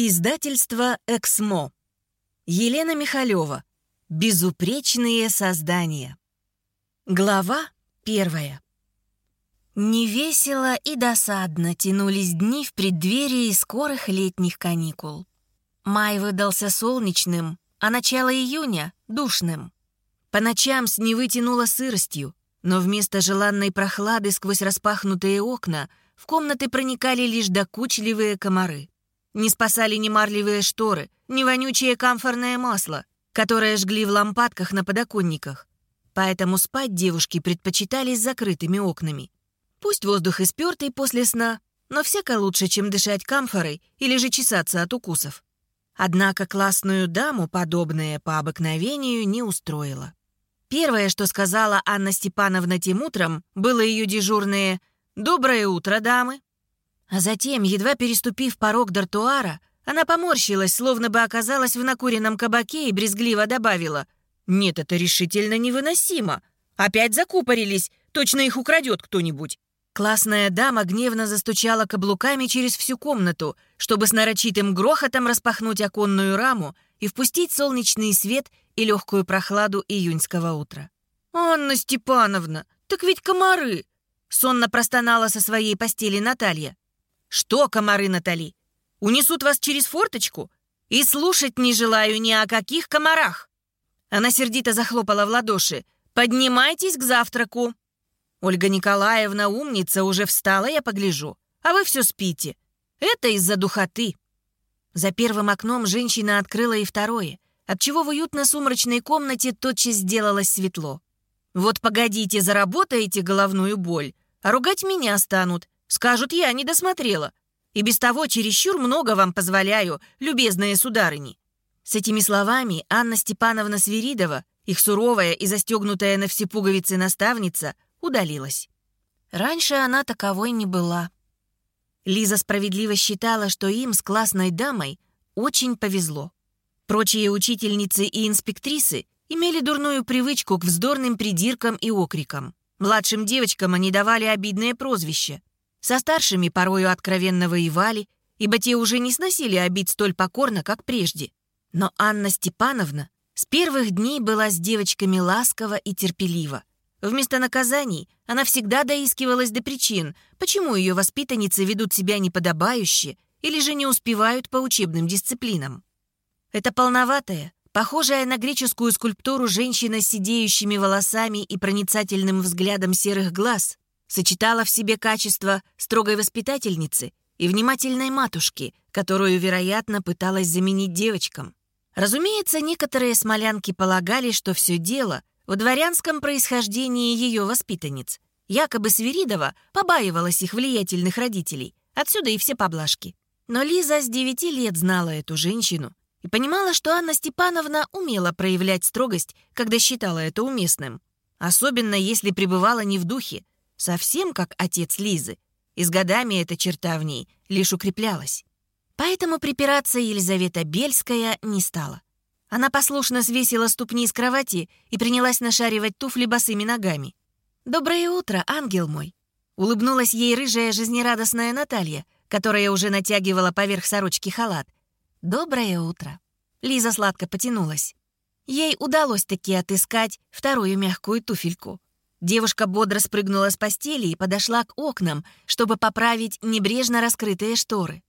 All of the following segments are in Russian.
Издательство «Эксмо». Елена Михалева. Безупречные создания. Глава первая. Невесело и досадно тянулись дни в преддверии скорых летних каникул. Май выдался солнечным, а начало июня — душным. По ночам с Невы тянуло сыростью, но вместо желанной прохлады сквозь распахнутые окна в комнаты проникали лишь докучливые комары. Не спасали ни марлевые шторы, ни вонючее камфорное масло, которое жгли в лампадках на подоконниках. Поэтому спать девушки предпочитали с закрытыми окнами. Пусть воздух испертый после сна, но всяко лучше, чем дышать камфорой или же чесаться от укусов. Однако классную даму подобное по обыкновению не устроило. Первое, что сказала Анна Степановна тем утром, было ее дежурное «Доброе утро, дамы». А затем, едва переступив порог дартуара, она поморщилась, словно бы оказалась в накуренном кабаке и брезгливо добавила. «Нет, это решительно невыносимо. Опять закупорились, точно их украдет кто-нибудь». Классная дама гневно застучала каблуками через всю комнату, чтобы с нарочитым грохотом распахнуть оконную раму и впустить солнечный свет и легкую прохладу июньского утра. «Анна Степановна, так ведь комары!» Сонно простонала со своей постели Наталья. «Что, комары, Натали? Унесут вас через форточку? И слушать не желаю ни о каких комарах!» Она сердито захлопала в ладоши. «Поднимайтесь к завтраку!» «Ольга Николаевна, умница, уже встала, я погляжу. А вы все спите. Это из-за духоты». За первым окном женщина открыла и второе, отчего в уютно-сумрачной комнате тотчас сделалось светло. «Вот погодите, заработаете головную боль, а ругать меня станут. Скажут, я не досмотрела. И без того чересчур много вам позволяю, любезные сударыни». С этими словами Анна Степановна Свиридова, их суровая и застегнутая на все пуговицы наставница, удалилась. Раньше она таковой не была. Лиза справедливо считала, что им с классной дамой очень повезло. Прочие учительницы и инспектрисы имели дурную привычку к вздорным придиркам и окрикам. Младшим девочкам они давали обидное прозвище. Со старшими порою откровенно воевали, ибо те уже не сносили обид столь покорно, как прежде. Но Анна Степановна с первых дней была с девочками ласкова и терпелива. Вместо наказаний она всегда доискивалась до причин, почему ее воспитанницы ведут себя неподобающе или же не успевают по учебным дисциплинам. Это полноватая, похожая на греческую скульптуру женщина с сидеющими волосами и проницательным взглядом серых глаз, сочетала в себе качества строгой воспитательницы и внимательной матушки, которую, вероятно, пыталась заменить девочкам. Разумеется, некоторые смолянки полагали, что все дело в дворянском происхождении ее воспитанниц. Якобы Свиридова побаивалась их влиятельных родителей, отсюда и все поблажки. Но Лиза с девяти лет знала эту женщину и понимала, что Анна Степановна умела проявлять строгость, когда считала это уместным. Особенно если пребывала не в духе, совсем как отец Лизы, и с годами эта черта в ней лишь укреплялась. Поэтому припираться Елизавета Бельская не стала. Она послушно свесила ступни с кровати и принялась нашаривать туфли босыми ногами. «Доброе утро, ангел мой!» Улыбнулась ей рыжая жизнерадостная Наталья, которая уже натягивала поверх сорочки халат. «Доброе утро!» Лиза сладко потянулась. Ей удалось таки отыскать вторую мягкую туфельку. Девушка бодро спрыгнула с постели и подошла к окнам, чтобы поправить небрежно раскрытые шторы.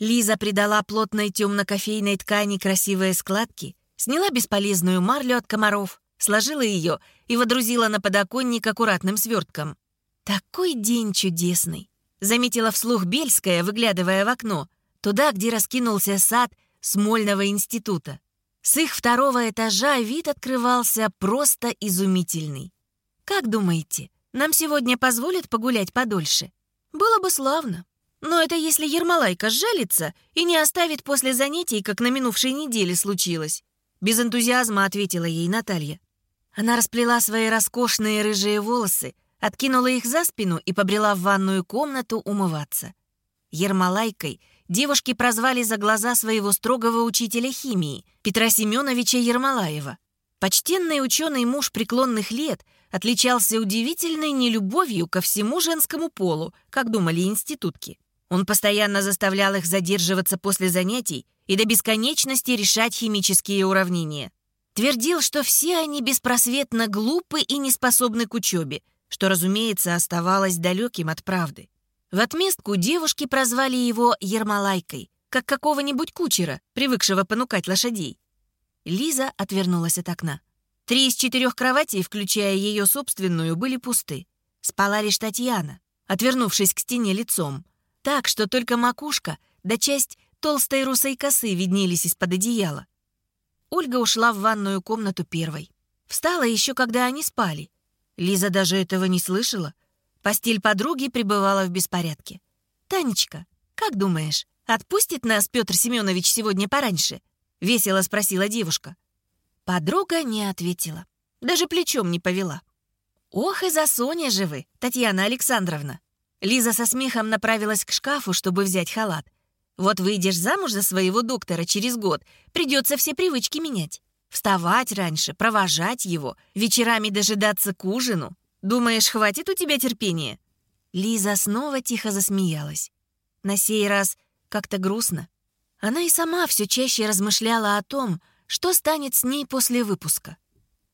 Лиза придала плотной темно-кофейной ткани красивые складки, сняла бесполезную марлю от комаров, сложила ее и водрузила на подоконник аккуратным свертком. «Такой день чудесный!» — заметила вслух Бельская, выглядывая в окно, туда, где раскинулся сад Смольного института. С их второго этажа вид открывался просто изумительный. Как думаете, нам сегодня позволят погулять подольше? Было бы славно. Но это если Ермолайка сжалится и не оставит после занятий, как на минувшей неделе случилось. Без энтузиазма ответила ей Наталья. Она расплела свои роскошные рыжие волосы, откинула их за спину и побрела в ванную комнату умываться. Ермолайкой девушки прозвали за глаза своего строгого учителя химии, Петра Семеновича Ермолаева. Почтенный ученый муж преклонных лет отличался удивительной нелюбовью ко всему женскому полу, как думали институтки. Он постоянно заставлял их задерживаться после занятий и до бесконечности решать химические уравнения. Твердил, что все они беспросветно глупы и не способны к учебе, что, разумеется, оставалось далеким от правды. В отместку девушки прозвали его Ермолайкой, как какого-нибудь кучера, привыкшего понукать лошадей. Лиза отвернулась от окна. Три из четырех кроватей, включая ее собственную, были пусты. Спала лишь Татьяна, отвернувшись к стене лицом, так, что только макушка да часть толстой русой косы виднелись из-под одеяла. Ольга ушла в ванную комнату первой. Встала еще, когда они спали. Лиза даже этого не слышала. Постель подруги пребывала в беспорядке. «Танечка, как думаешь, отпустит нас Петр Семенович сегодня пораньше?» — весело спросила девушка. Подруга не ответила. Даже плечом не повела. «Ох и за Соня же вы, Татьяна Александровна!» Лиза со смехом направилась к шкафу, чтобы взять халат. «Вот выйдешь замуж за своего доктора через год, придется все привычки менять. Вставать раньше, провожать его, вечерами дожидаться к ужину. Думаешь, хватит у тебя терпения?» Лиза снова тихо засмеялась. На сей раз как-то грустно. Она и сама все чаще размышляла о том, что станет с ней после выпуска.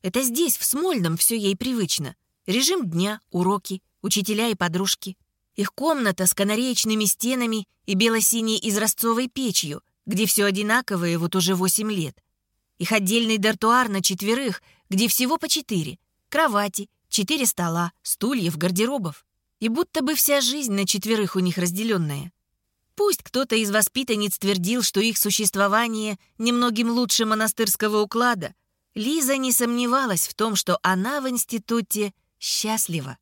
Это здесь, в Смольном, все ей привычно. Режим дня, уроки, учителя и подружки. Их комната с канареечными стенами и бело-синей изразцовой печью, где все одинаковое вот уже восемь лет. Их отдельный дартуар на четверых, где всего по четыре. Кровати, четыре стола, стульев, гардеробов. И будто бы вся жизнь на четверых у них разделенная. Пусть кто-то из воспитанниц твердил, что их существование немногим лучше монастырского уклада, Лиза не сомневалась в том, что она в институте счастлива.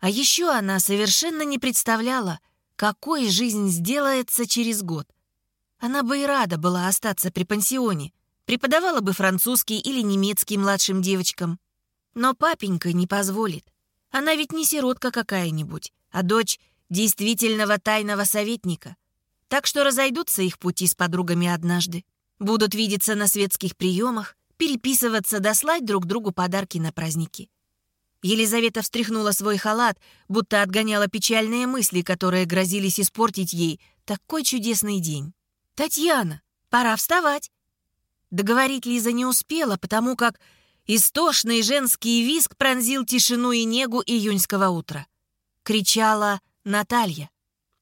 А еще она совершенно не представляла, какой жизнь сделается через год. Она бы и рада была остаться при пансионе, преподавала бы французский или немецкий младшим девочкам. Но папенька не позволит. Она ведь не сиротка какая-нибудь, а дочь действительного тайного советника. Так что разойдутся их пути с подругами однажды. Будут видеться на светских приемах, переписываться, дослать друг другу подарки на праздники. Елизавета встряхнула свой халат, будто отгоняла печальные мысли, которые грозились испортить ей такой чудесный день. «Татьяна, пора вставать!» Договорить Лиза не успела, потому как истошный женский визг пронзил тишину и негу июньского утра. Кричала Наталья.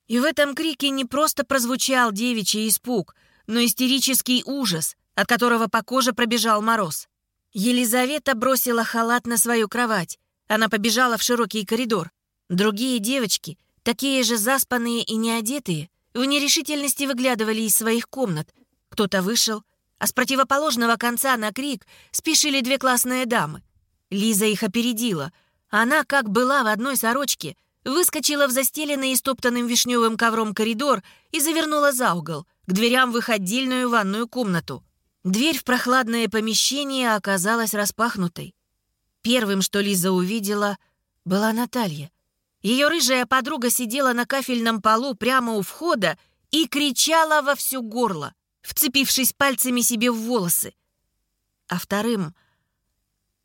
И в этом крике не просто прозвучал девичий испуг, но истерический ужас, от которого по коже пробежал мороз. Елизавета бросила халат на свою кровать. Она побежала в широкий коридор. Другие девочки, такие же заспанные и неодетые, в нерешительности выглядывали из своих комнат. Кто-то вышел, а с противоположного конца на крик спешили две классные дамы. Лиза их опередила. Она, как была в одной сорочке, выскочила в застеленный и стоптанным вишневым ковром коридор и завернула за угол, к дверям в их отдельную ванную комнату. Дверь в прохладное помещение оказалась распахнутой. Первым, что Лиза увидела, была Наталья. Ее рыжая подруга сидела на кафельном полу прямо у входа и кричала во всю горло, вцепившись пальцами себе в волосы. А вторым...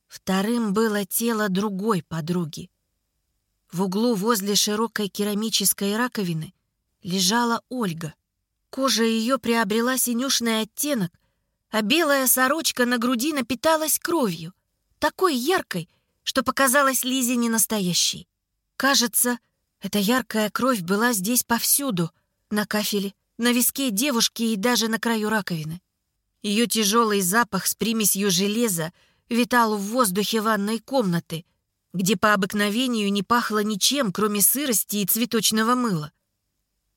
Вторым было тело другой подруги. В углу возле широкой керамической раковины лежала Ольга. Кожа ее приобрела синюшный оттенок, а белая сорочка на груди напиталась кровью такой яркой, что показалась Лизе ненастоящей. Кажется, эта яркая кровь была здесь повсюду, на кафеле, на виске девушки и даже на краю раковины. Ее тяжелый запах с примесью железа витал в воздухе ванной комнаты, где по обыкновению не пахло ничем, кроме сырости и цветочного мыла.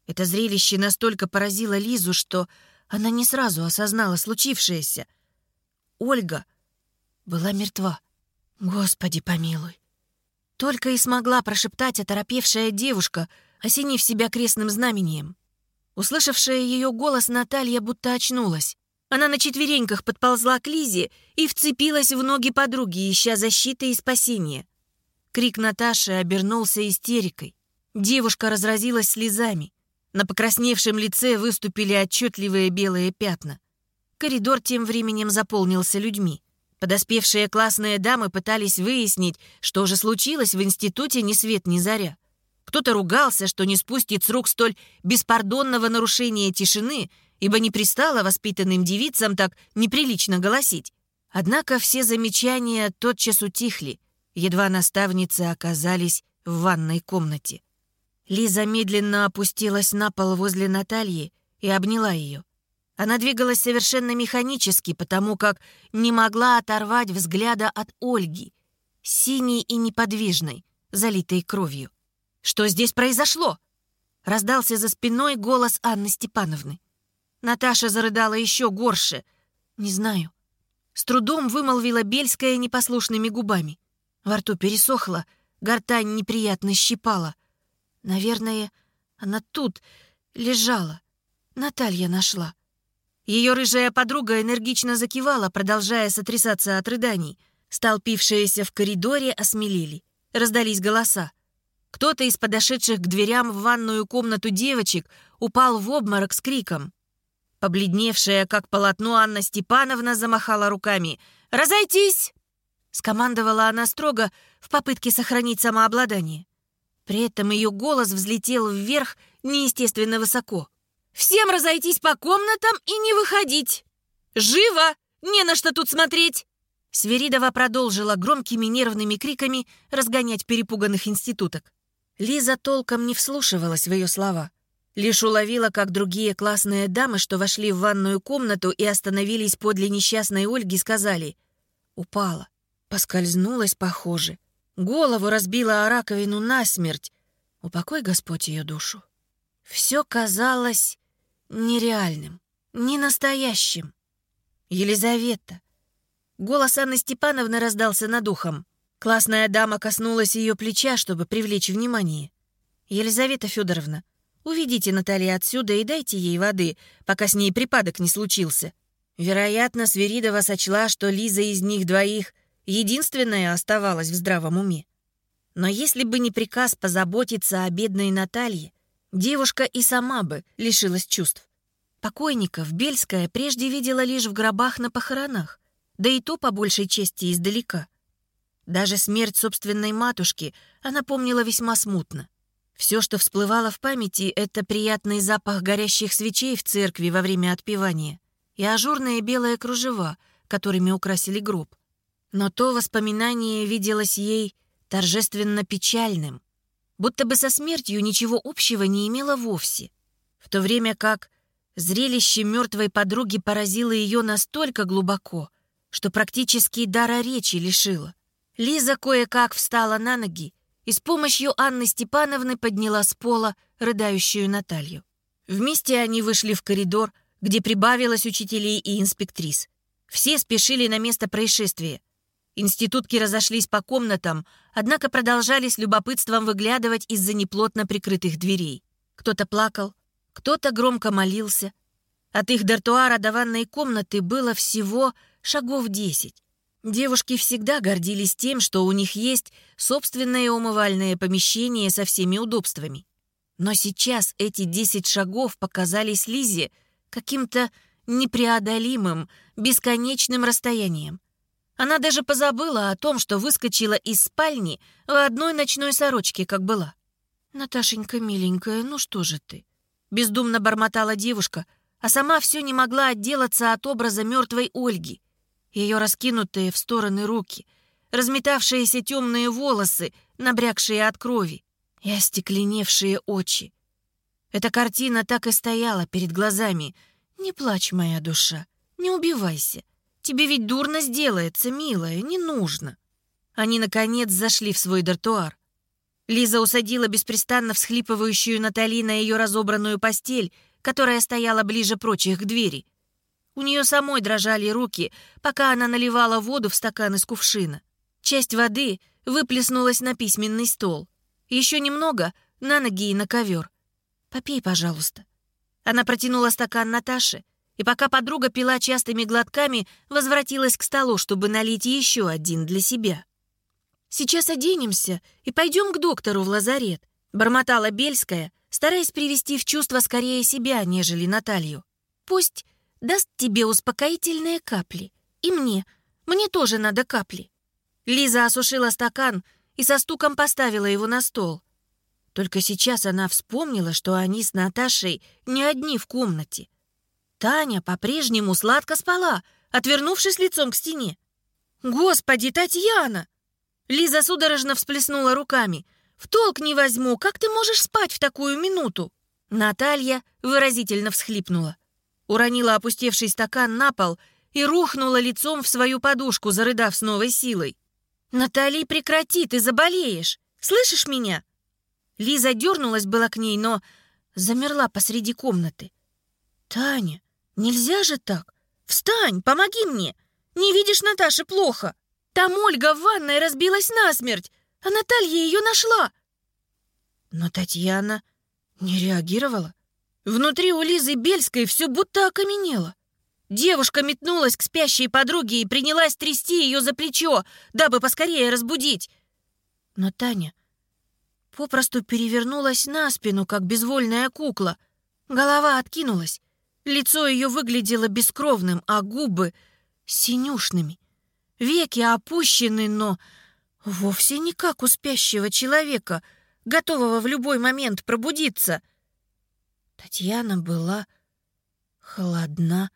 Это зрелище настолько поразило Лизу, что она не сразу осознала случившееся. Ольга была мертва. Господи помилуй. Только и смогла прошептать оторопевшая девушка, осенив себя крестным знамением. Услышавшая ее голос, Наталья будто очнулась. Она на четвереньках подползла к Лизе и вцепилась в ноги подруги, ища защиты и спасения. Крик Наташи обернулся истерикой. Девушка разразилась слезами. На покрасневшем лице выступили отчетливые белые пятна. Коридор тем временем заполнился людьми. Подоспевшие классные дамы пытались выяснить, что же случилось в институте ни свет ни заря. Кто-то ругался, что не спустит с рук столь беспардонного нарушения тишины, ибо не пристало воспитанным девицам так неприлично голосить. Однако все замечания тотчас утихли, едва наставницы оказались в ванной комнате. Лиза медленно опустилась на пол возле Натальи и обняла ее. Она двигалась совершенно механически, потому как не могла оторвать взгляда от Ольги, синей и неподвижной, залитой кровью. «Что здесь произошло?» Раздался за спиной голос Анны Степановны. Наташа зарыдала еще горше. «Не знаю». С трудом вымолвила Бельская непослушными губами. Во рту пересохло, гортань неприятно щипала. Наверное, она тут лежала. Наталья нашла. Ее рыжая подруга энергично закивала, продолжая сотрясаться от рыданий. Столпившиеся в коридоре осмелели. Раздались голоса. Кто-то из подошедших к дверям в ванную комнату девочек упал в обморок с криком. Побледневшая, как полотно, Анна Степановна замахала руками. «Разойтись!» Скомандовала она строго в попытке сохранить самообладание. При этом ее голос взлетел вверх неестественно высоко. «Всем разойтись по комнатам и не выходить! Живо! Не на что тут смотреть!» Сверидова продолжила громкими нервными криками разгонять перепуганных институток. Лиза толком не вслушивалась в ее слова. Лишь уловила, как другие классные дамы, что вошли в ванную комнату и остановились подле несчастной Ольги, сказали «Упала, поскользнулась, похоже, голову разбила о раковину насмерть. Упокой, Господь, ее душу». Все казалось нереальным, ненастоящим. Елизавета. Голос Анны Степановны раздался над ухом. Классная дама коснулась ее плеча, чтобы привлечь внимание. «Елизавета Федоровна, уведите Наталья отсюда и дайте ей воды, пока с ней припадок не случился». Вероятно, Сверидова сочла, что Лиза из них двоих единственная оставалась в здравом уме. Но если бы не приказ позаботиться о бедной Наталье, девушка и сама бы лишилась чувств. Покойников Бельская прежде видела лишь в гробах на похоронах, да и то по большей части издалека. Даже смерть собственной матушки она помнила весьма смутно. Все, что всплывало в памяти, это приятный запах горящих свечей в церкви во время отпевания и ажурные белые кружева, которыми украсили гроб. Но то воспоминание виделось ей торжественно печальным, будто бы со смертью ничего общего не имело вовсе, в то время как зрелище мертвой подруги поразило ее настолько глубоко, что практически дара речи лишило. Лиза кое-как встала на ноги и с помощью Анны Степановны подняла с пола рыдающую Наталью. Вместе они вышли в коридор, где прибавилось учителей и инспектрис. Все спешили на место происшествия. Институтки разошлись по комнатам, однако продолжали с любопытством выглядывать из-за неплотно прикрытых дверей. Кто-то плакал, кто-то громко молился. От их дартуара до ванной комнаты было всего шагов десять. Девушки всегда гордились тем, что у них есть собственное умывальное помещение со всеми удобствами. Но сейчас эти десять шагов показались Лизе каким-то непреодолимым, бесконечным расстоянием. Она даже позабыла о том, что выскочила из спальни в одной ночной сорочке, как была. «Наташенька, миленькая, ну что же ты?» Бездумно бормотала девушка, а сама все не могла отделаться от образа мертвой Ольги ее раскинутые в стороны руки, разметавшиеся темные волосы, набрякшие от крови, и остекленевшие очи. Эта картина так и стояла перед глазами. «Не плачь, моя душа, не убивайся. Тебе ведь дурно сделается, милая, не нужно». Они, наконец, зашли в свой дартуар. Лиза усадила беспрестанно всхлипывающую Натали на ее разобранную постель, которая стояла ближе прочих к двери. У нее самой дрожали руки, пока она наливала воду в стакан из кувшина. Часть воды выплеснулась на письменный стол. Еще немного на ноги и на ковер. «Попей, пожалуйста». Она протянула стакан Наташе, и пока подруга пила частыми глотками, возвратилась к столу, чтобы налить еще один для себя. «Сейчас оденемся и пойдем к доктору в лазарет», бормотала Бельская, стараясь привести в чувство скорее себя, нежели Наталью. «Пусть даст тебе успокоительные капли. И мне. Мне тоже надо капли». Лиза осушила стакан и со стуком поставила его на стол. Только сейчас она вспомнила, что они с Наташей не одни в комнате. Таня по-прежнему сладко спала, отвернувшись лицом к стене. «Господи, Татьяна!» Лиза судорожно всплеснула руками. «В толк не возьму, как ты можешь спать в такую минуту?» Наталья выразительно всхлипнула. Уронила опустевший стакан на пол и рухнула лицом в свою подушку, зарыдав с новой силой. «Натали, прекрати, ты заболеешь! Слышишь меня?» Лиза дернулась была к ней, но замерла посреди комнаты. «Таня, нельзя же так! Встань, помоги мне! Не видишь, Наташе плохо! Там Ольга в ванной разбилась насмерть, а Наталья ее нашла!» Но Татьяна не реагировала. Внутри у Лизы Бельской все будто окаменело. Девушка метнулась к спящей подруге и принялась трясти ее за плечо, дабы поскорее разбудить. Но Таня попросту перевернулась на спину, как безвольная кукла. Голова откинулась. Лицо ее выглядело бескровным, а губы — синюшными. Веки опущены, но вовсе не как у спящего человека, готового в любой момент пробудиться — Татьяна была холодна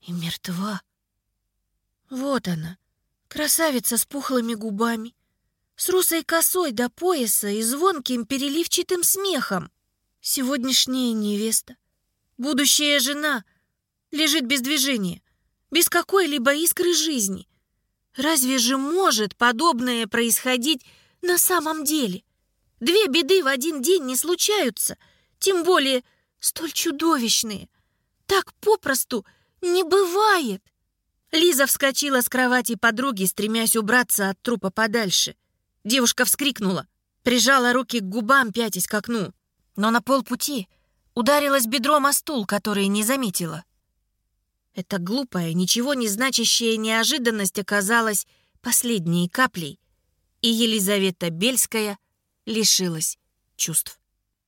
и мертва. Вот она, красавица с пухлыми губами, с русой косой до пояса и звонким переливчатым смехом. Сегодняшняя невеста, будущая жена, лежит без движения, без какой-либо искры жизни. Разве же может подобное происходить на самом деле? Две беды в один день не случаются — тем более столь чудовищные. Так попросту не бывает. Лиза вскочила с кровати подруги, стремясь убраться от трупа подальше. Девушка вскрикнула, прижала руки к губам, пятясь к окну. Но на полпути ударилась бедром о стул, который не заметила. Эта глупая, ничего не значащая неожиданность оказалась последней каплей, и Елизавета Бельская лишилась чувств.